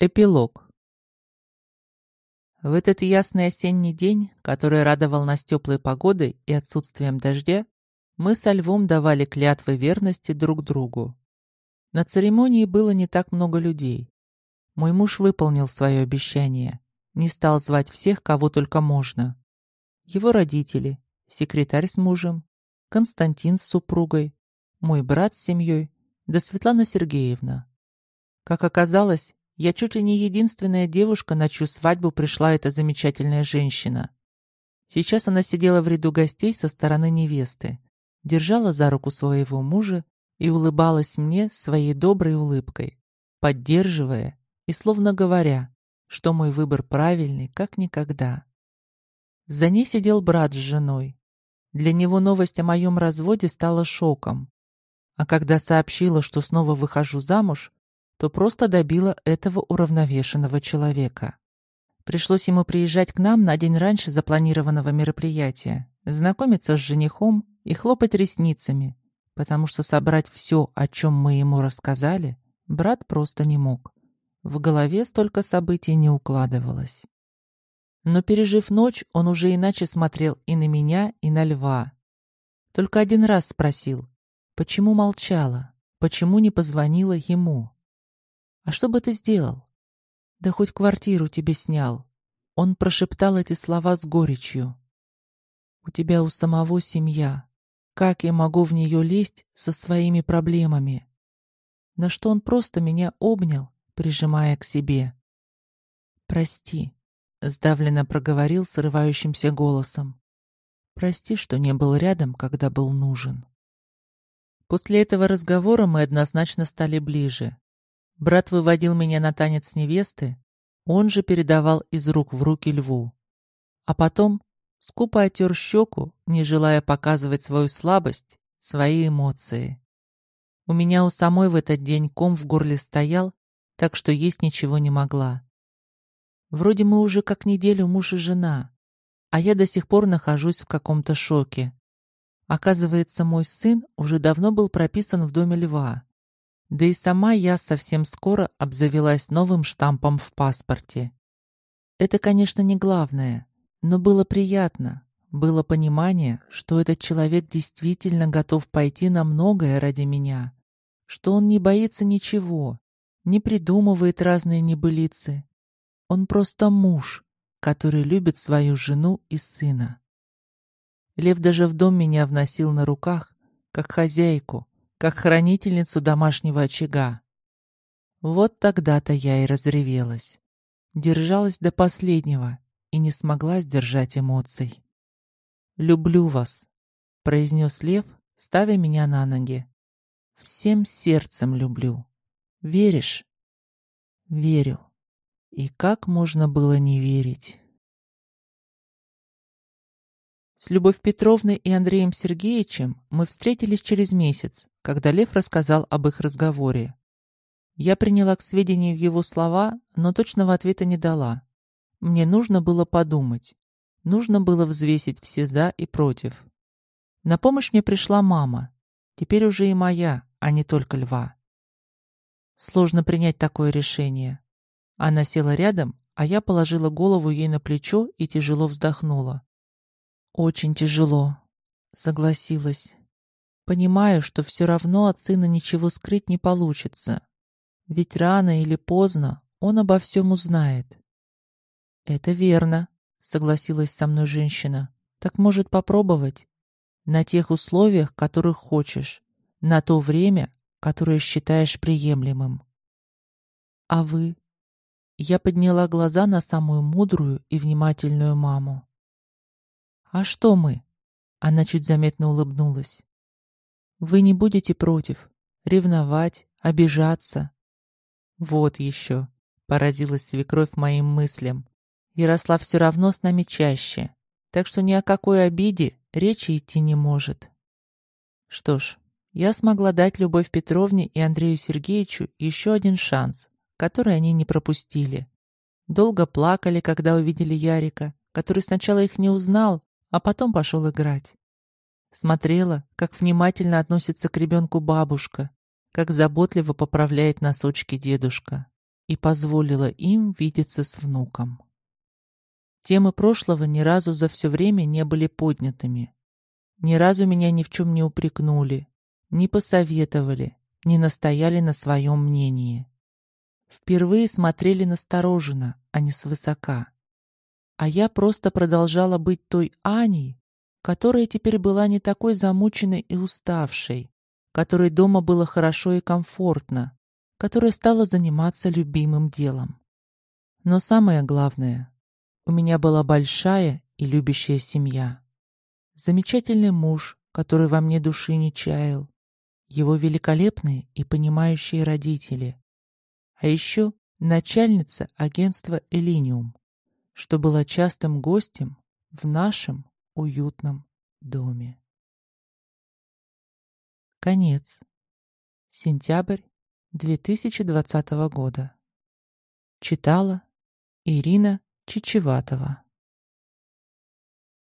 Эпилог. В этот ясный осенний день, который радовал нас теплой погодой и отсутствием дождя, мы со Львом давали клятвы верности друг другу. На церемонии было не так много людей. Мой муж выполнил свое обещание, не стал звать всех, кого только можно. Его родители, секретарь с мужем, Константин с супругой, мой брат с семьей, да Светлана Сергеевна. Как оказалось, я чуть ли не единственная девушка, на чью свадьбу пришла эта замечательная женщина. Сейчас она сидела в ряду гостей со стороны невесты, держала за руку своего мужа и улыбалась мне своей доброй улыбкой, поддерживая и словно говоря, что мой выбор правильный, как никогда. За ней сидел брат с женой. Для него новость о моем разводе стала шоком. А когда сообщила, что снова выхожу замуж, то просто добила этого уравновешенного человека. Пришлось ему приезжать к нам на день раньше запланированного мероприятия, знакомиться с женихом и хлопать ресницами, потому что собрать все, о чем мы ему рассказали, брат просто не мог. В голове столько событий не укладывалось. Но пережив ночь, он уже иначе смотрел и на меня, и на льва. Только один раз спросил, почему молчала, почему не позвонила ему. «А что бы ты сделал?» «Да хоть квартиру тебе снял». Он прошептал эти слова с горечью. «У тебя у самого семья. Как я могу в нее лезть со своими проблемами?» На что он просто меня обнял, прижимая к себе. «Прости», — сдавленно проговорил срывающимся голосом. «Прости, что не был рядом, когда был нужен». После этого разговора мы однозначно стали ближе. Брат выводил меня на танец невесты, он же передавал из рук в руки льву. А потом скупо отер щеку, не желая показывать свою слабость, свои эмоции. У меня у самой в этот день ком в горле стоял, так что есть ничего не могла. Вроде мы уже как неделю муж и жена, а я до сих пор нахожусь в каком-то шоке. Оказывается, мой сын уже давно был прописан в доме льва. Да и сама я совсем скоро обзавелась новым штампом в паспорте. Это, конечно, не главное, но было приятно. Было понимание, что этот человек действительно готов пойти на многое ради меня, что он не боится ничего, не придумывает разные небылицы. Он просто муж, который любит свою жену и сына. Лев даже в дом меня вносил на руках, как хозяйку, как хранительницу домашнего очага. Вот тогда-то я и разревелась. Держалась до последнего и не смогла сдержать эмоций. «Люблю вас», — произнес Лев, ставя меня на ноги. «Всем сердцем люблю. Веришь?» «Верю. И как можно было не верить?» С Любовь Петровной и Андреем Сергеевичем мы встретились через месяц, когда Лев рассказал об их разговоре. Я приняла к сведению его слова, но точного ответа не дала. Мне нужно было подумать. Нужно было взвесить все «за» и «против». На помощь мне пришла мама. Теперь уже и моя, а не только Льва. Сложно принять такое решение. Она села рядом, а я положила голову ей на плечо и тяжело вздохнула. Очень тяжело, согласилась. Понимаю, что все равно от сына ничего скрыть не получится. Ведь рано или поздно он обо всем узнает. Это верно, согласилась со мной женщина. Так может попробовать? На тех условиях, которых хочешь. На то время, которое считаешь приемлемым. А вы? Я подняла глаза на самую мудрую и внимательную маму. «А что мы?» Она чуть заметно улыбнулась. «Вы не будете против? Ревновать? Обижаться?» «Вот еще!» — поразилась свекровь моим мыслям. «Ярослав все равно с нами чаще, так что ни о какой обиде речи идти не может». Что ж, я смогла дать Любовь Петровне и Андрею Сергеевичу еще один шанс, который они не пропустили. Долго плакали, когда увидели Ярика, который сначала их не узнал, а потом пошел играть. Смотрела, как внимательно относится к ребенку бабушка, как заботливо поправляет носочки дедушка. и позволила им видеться с внуком. Темы прошлого ни разу за все время не были поднятыми. Ни разу меня ни в чем не упрекнули, не посоветовали, не настояли на своем мнении. Впервые смотрели настороженно, а не свысока. А я просто продолжала быть той Аней, которая теперь была не такой замученной и уставшей, которой дома было хорошо и комфортно, которая стала заниматься любимым делом. Но самое главное, у меня была большая и любящая семья. Замечательный муж, который во мне души не чаял. Его великолепные и понимающие родители. А еще начальница агентства «Элиниум», что была частым гостем в нашем уютном доме. Конец. Сентябрь 2020 года. Читала Ирина Чичеватова